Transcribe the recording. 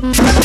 Ha